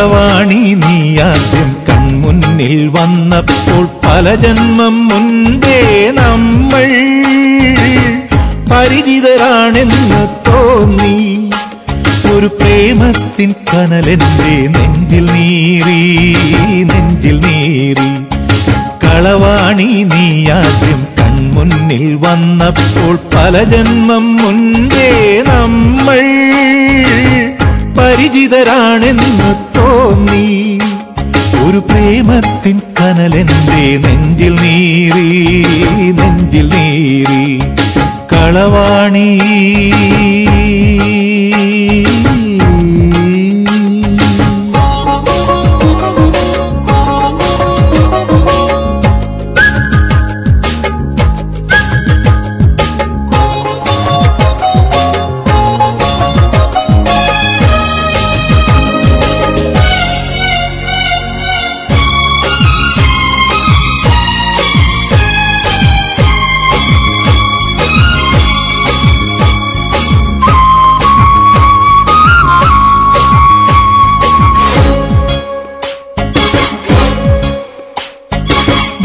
കളവാണി നീ ആദ്യം കൺമുന്നിൽ വന്നപ്പോൾ പല ജന്മം മുൻപേ നമ്മൾ പരിചിതരാണെന്ന് തോന്നി. ഒരു പ്രേമത്തിൻ കനലെന്റെ നെഞ്ചിൽ നീറി നെഞ്ചിൽ നീറി. കളവാണി നീ ആദ്യം കൺമുന്നിൽ വന്നപ്പോൾ പല ജന്മം മുൻപേ നമ്മൾ പരിചിതരാണെന്ന് തോന്നി ഒരു പ്രേമത്തിൻ കനലെന്റെ നെഞ്ചിൽ നീറി നെഞ്ചിൽ നീറി കളവാണി.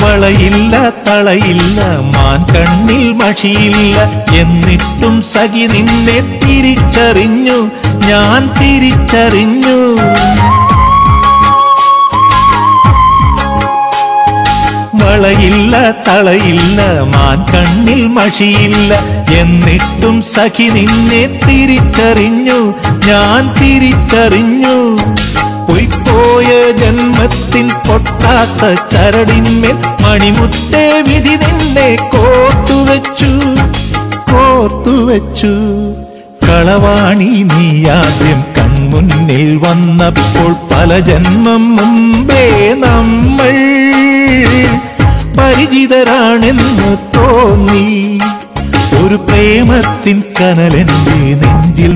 വളയില്ല തളയില്ല മാൻ കണ്ണിൽ മഷിയില്ല. എന്നിട്ടും സഖി നിന്നെ തിരിച്ചറിഞ്ഞു ഞാൻ തിരിച്ചറിഞ്ഞു. വളയില്ല തളയില്ല മാൻ കണ്ണിൽ മഷിയില്ല. എന്നിട്ടും സഖി നിന്നെ തിരിച്ചറിഞ്ഞു ഞാൻ തിരിച്ചറിഞ്ഞു. പൊയ്പോയ ജന്മത്തിൻ പൊട്ടാത്ത ചരടിന്മേൽ മണിമുത്തേ വിധി നിന്നെ കോർത്തുവെച്ചു കോർത്തുവെച്ചു കളവാണി നീ ആദ്യം കൺമുന്നിൽ വന്നപ്പോൾ പല ജന്മം മുമ്പേ നമ്മൾ പരിചിതരാണെന്ന് തോന്നി. ഒരു പ്രേമത്തിൻ കനലെന്റെ നെഞ്ചിൽ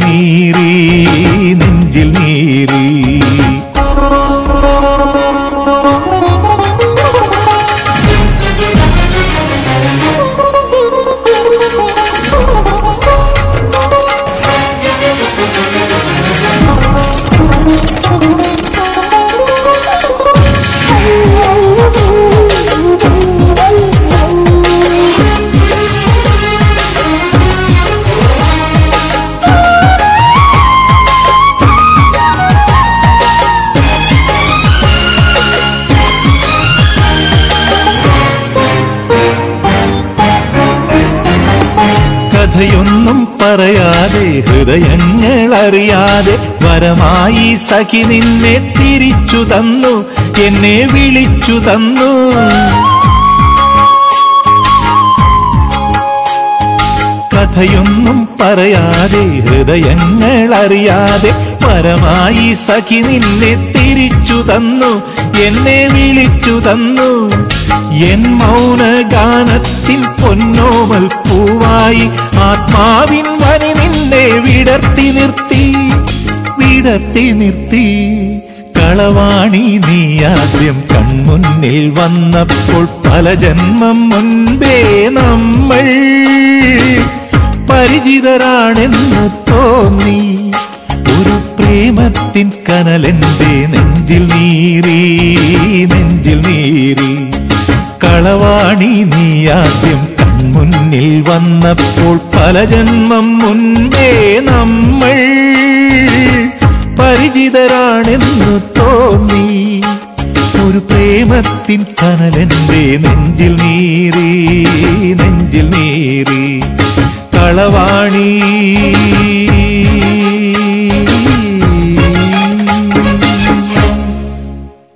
പറയാതെ ഹൃദയങ്ങൾ അറിയാതെ വരമായി സഖി നിന്നെ തിരിച്ചു തന്നു എന്നെ വിളിച്ചു തന്നു. കഥയൊന്നും പറയാതെ ഹൃദയങ്ങൾ അറിയാതെ പരമായി സഖി നിന്നെ തിരിച്ചു തന്നു എന്നെ വിളിച്ചു തന്നു. എൻ മൗന ഗാനത്തിൽ പൊന്നോമൽ പൂവായി ആത്മാവിൻ വനി വിടർത്തി നിർത്തി വിടർത്തി നിർത്തി. കളവാണി നീ ആദ്യം കൺമുന്നിൽ വന്നപ്പോൾ പല ജന്മം മുൻപേ നമ്മൾ പരിചിതരാണെന്ന് തോന്നി. ഒരു പ്രേമത്തിൻ കനലെന്റെ നെഞ്ചിൽ നീറി നെഞ്ചിൽ നീറി. കളവാണി നീ ആദ്യം കൺമുന്നിൽ വന്നപ്പോൾ പല ജന്മം മുൻപേ നമ്മൾ പരിചിതരാണെന്നു തോന്നി. ഒരു പ്രേമത്തിൻ കനലെന്റെ നെഞ്ചിൽ നീറി നെഞ്ചിൽ നീറി. കളവാണി